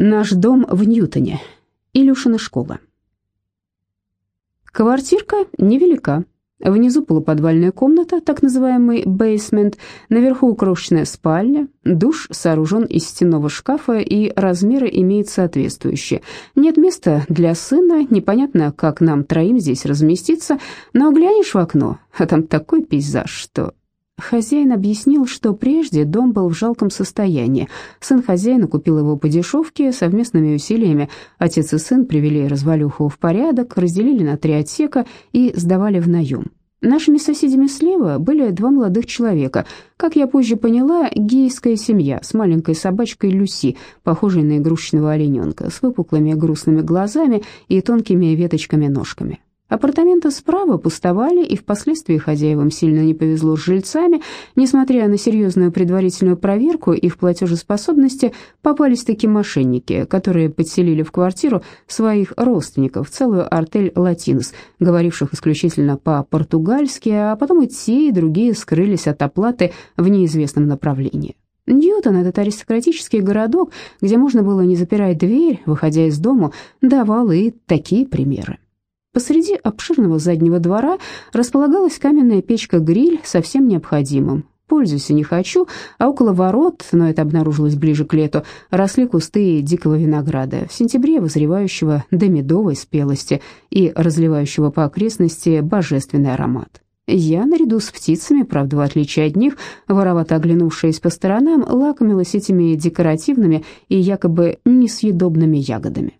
Наш дом в Ньютоне. Илюшина школа. Квартирка невелика. Внизу полуподвальная комната, так называемый бейсмент, наверху крошечная спальня, душ сооружен из стенного шкафа и размеры имеют соответствующие. Нет места для сына, непонятно, как нам троим здесь разместиться, но глянешь в окно, а там такой пейзаж, что Хозяин объяснил, что прежде дом был в жалком состоянии. Сын хозяина купил его по дешевке, совместными усилиями отец и сын привели развалюху в порядок, разделили на три отсека и сдавали в наем. Нашими соседями слева были два молодых человека. Как я позже поняла, гейская семья с маленькой собачкой Люси, похожей на игрушечного олененка, с выпуклыми грустными глазами и тонкими веточками-ножками. Апартаменты справа пустовали, и впоследствии хозяевам сильно не повезло с жильцами. Несмотря на серьезную предварительную проверку их платежеспособности, попались такие мошенники, которые подселили в квартиру своих родственников, целую артель латинос, говоривших исключительно по-португальски, а потом и те, и другие скрылись от оплаты в неизвестном направлении. Ньютон, этот аристократический городок, где можно было не запирать дверь, выходя из дому, давал и такие примеры. Посреди обширного заднего двора располагалась каменная печка-гриль со всем необходимым. Пользуйся не хочу, а около ворот, но это обнаружилось ближе к лету, росли кусты дикого винограда, в сентябре вызревающего до медовой спелости и разливающего по окрестности божественный аромат. Я, наряду с птицами, правда, в отличие от них, воровато оглянувшись по сторонам, лакомилась этими декоративными и якобы несъедобными ягодами.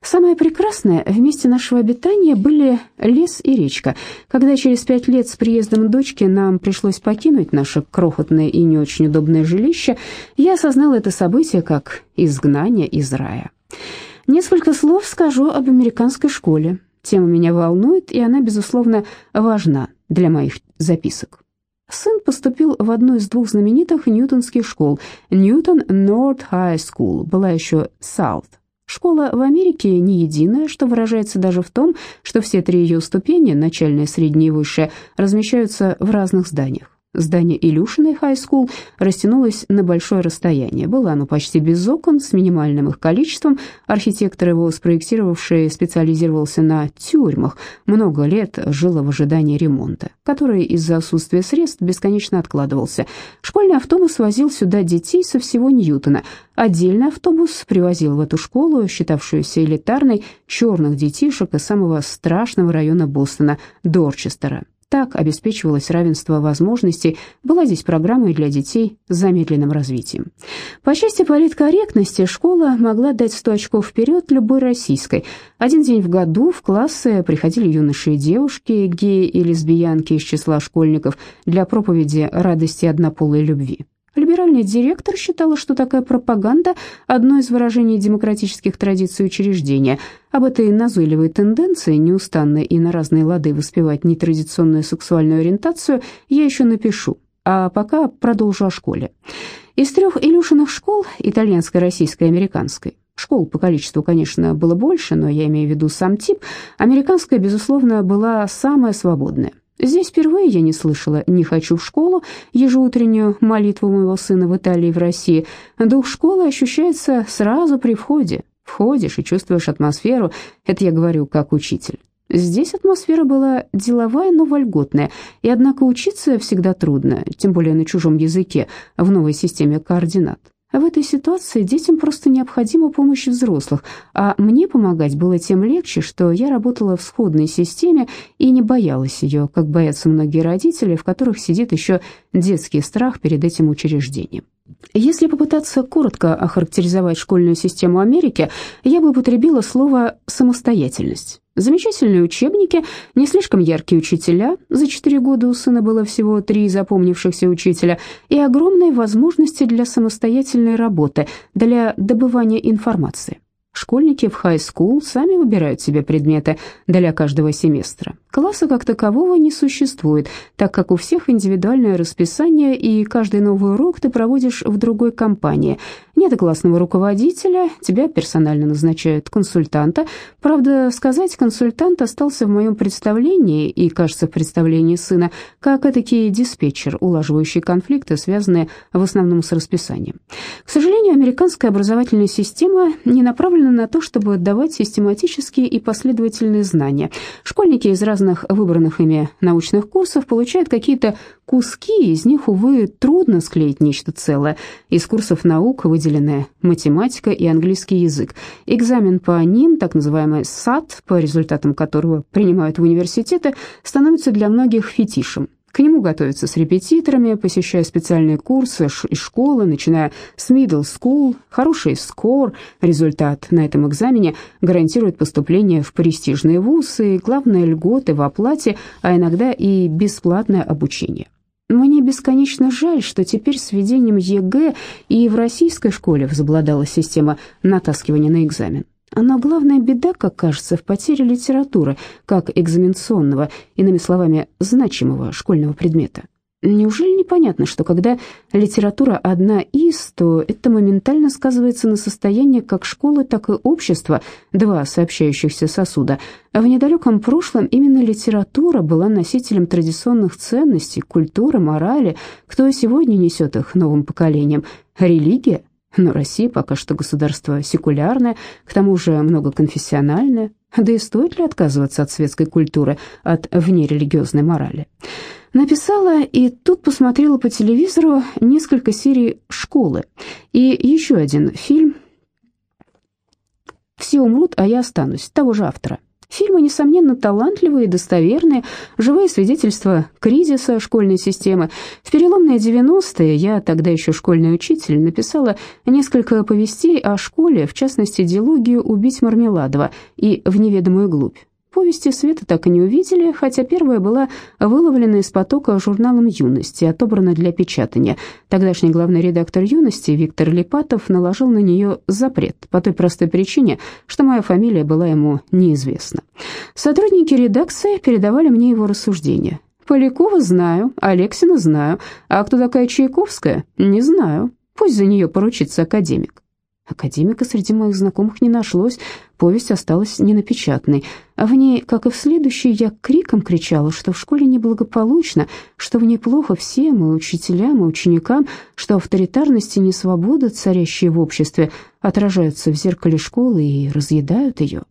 Самое прекрасное в месте нашего обитания были лес и речка. Когда через пять лет с приездом дочки нам пришлось покинуть наше крохотное и не очень удобное жилище, я осознала это событие как изгнание из рая. Несколько слов скажу об американской школе. Тема меня волнует, и она, безусловно, важна для моих записок. Сын поступил в одну из двух знаменитых ньютонских школ. Newton North High School, была еще South. Школа в Америке не единая, что выражается даже в том, что все три ее ступени, начальная, средняя и высшая, размещаются в разных зданиях. Здание Илюшиной high school растянулось на большое расстояние. Было оно почти без окон, с минимальным их количеством. Архитектор его спроектировавший специализировался на тюрьмах. Много лет жило в ожидании ремонта, который из-за отсутствия средств бесконечно откладывался. Школьный автобус возил сюда детей со всего Ньютона. Отдельный автобус привозил в эту школу, считавшуюся элитарной, черных детишек из самого страшного района Бостона, Дорчестера. Так обеспечивалось равенство возможностей, была здесь программа и для детей с замедленным развитием. По части политкорректности школа могла дать 100 очков вперед любой российской. Один день в году в классы приходили юноши и девушки, геи и лесбиянки из числа школьников для проповеди радости однополой любви. Либеральный директор считала, что такая пропаганда – одно из выражений демократических традиций учреждения. Об этой назойливой тенденции, неустанно и на разные лады воспевать нетрадиционную сексуальную ориентацию, я еще напишу, а пока продолжу о школе. Из трех Илюшиных школ – итальянской, российской и американской – Школ по количеству, конечно, было больше, но я имею в виду сам тип. Американская, безусловно, была самая свободная. Здесь впервые я не слышала «не хочу в школу», ежеутреннюю молитву моего сына в Италии и в России. Дух школы ощущается сразу при входе. Входишь и чувствуешь атмосферу, это я говорю как учитель. Здесь атмосфера была деловая, но вольготная, и однако учиться всегда трудно, тем более на чужом языке, в новой системе координат. В этой ситуации детям просто необходима помощь взрослых, а мне помогать было тем легче, что я работала в сходной системе и не боялась ее, как боятся многие родители, в которых сидит еще детский страх перед этим учреждением. Если попытаться коротко охарактеризовать школьную систему Америки, я бы употребила слово «самостоятельность». Замечательные учебники, не слишком яркие учителя, за четыре года у сына было всего три запомнившихся учителя, и огромные возможности для самостоятельной работы, для добывания информации. Школьники в хай-скул сами выбирают себе предметы для каждого семестра. Класса как такового не существует, так как у всех индивидуальное расписание, и каждый новый урок ты проводишь в другой компании. Нет классного руководителя, тебя персонально назначают консультанта. Правда, сказать консультант остался в моем представлении, и, кажется, в представлении сына, как этакий диспетчер, улаживающий конфликты, связанные в основном с расписанием. К сожалению, американская образовательная система не направлена на то, чтобы давать систематические и последовательные знания. Школьники из разных выбранных ими научных курсов получают какие-то куски, из них, увы, трудно склеить нечто целое. Из курсов наук выделяют выделены математика и английский язык. Экзамен по ним, так называемый САТ, по результатам которого принимают в университеты, становится для многих фетишем. К нему готовятся с репетиторами, посещая специальные курсы и школы, начиная с middle school. Хороший скор, результат на этом экзамене гарантирует поступление в престижные вузы и, главное, льготы в оплате, а иногда и бесплатное обучение. Мне бесконечно жаль, что теперь с введением ЕГЭ и в российской школе возобладала система натаскивания на экзамен. Но главная беда, как кажется, в потере литературы, как экзаменационного, иными словами, значимого школьного предмета. Неужели непонятно, что когда литература одна из, то это моментально сказывается на состоянии как школы, так и общества, два сообщающихся сосуда. А в недалеком прошлом именно литература была носителем традиционных ценностей, культуры, морали. Кто сегодня несет их новым поколениям? Религия? Но Россия пока что государство секулярное, к тому же многоконфессиональное. Да и стоит ли отказываться от светской культуры, от внерелигиозной морали? Написала и тут посмотрела по телевизору несколько серий «Школы» и еще один фильм «Все умрут, а я останусь» того же автора. Фильмы, несомненно, талантливые и достоверные, живые свидетельства кризиса школьной системы. В переломные 90-е, я тогда еще школьный учитель, написала несколько повестей о школе, в частности, диалогию «Убить Мармеладова» и «В неведомую глубь». Повести Света так и не увидели, хотя первая была выловлена из потока журналом «Юность» и отобрана для печатания. Тогдашний главный редактор «Юности» Виктор Липатов наложил на нее запрет по той простой причине, что моя фамилия была ему неизвестна. Сотрудники редакции передавали мне его рассуждения. Полякова знаю, Алексина знаю, а кто такая Чайковская, не знаю. Пусть за нее поручится академик. Академика среди моих знакомых не нашлось, повесть осталась ненапечатанной. А в ней, как и в следующей, я криком кричала, что в школе неблагополучно, что в ней плохо всем, и учителям, и ученикам, что авторитарность и несвобода, царящие в обществе, отражаются в зеркале школы и разъедают ее.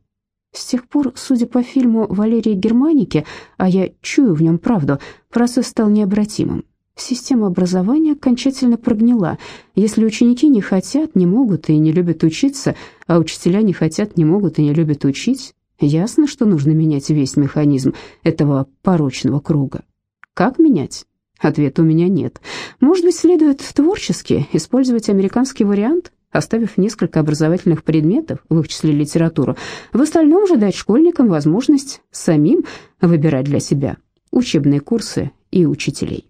С тех пор, судя по фильму Валерии Германики, а я чую в нем правду, процесс стал необратимым. Система образования окончательно прогнила. Если ученики не хотят, не могут и не любят учиться, а учителя не хотят, не могут и не любят учить, ясно, что нужно менять весь механизм этого порочного круга. Как менять? Ответа у меня нет. Может быть, следует творчески использовать американский вариант, оставив несколько образовательных предметов, в их числе литературу, в остальном же дать школьникам возможность самим выбирать для себя учебные курсы и учителей.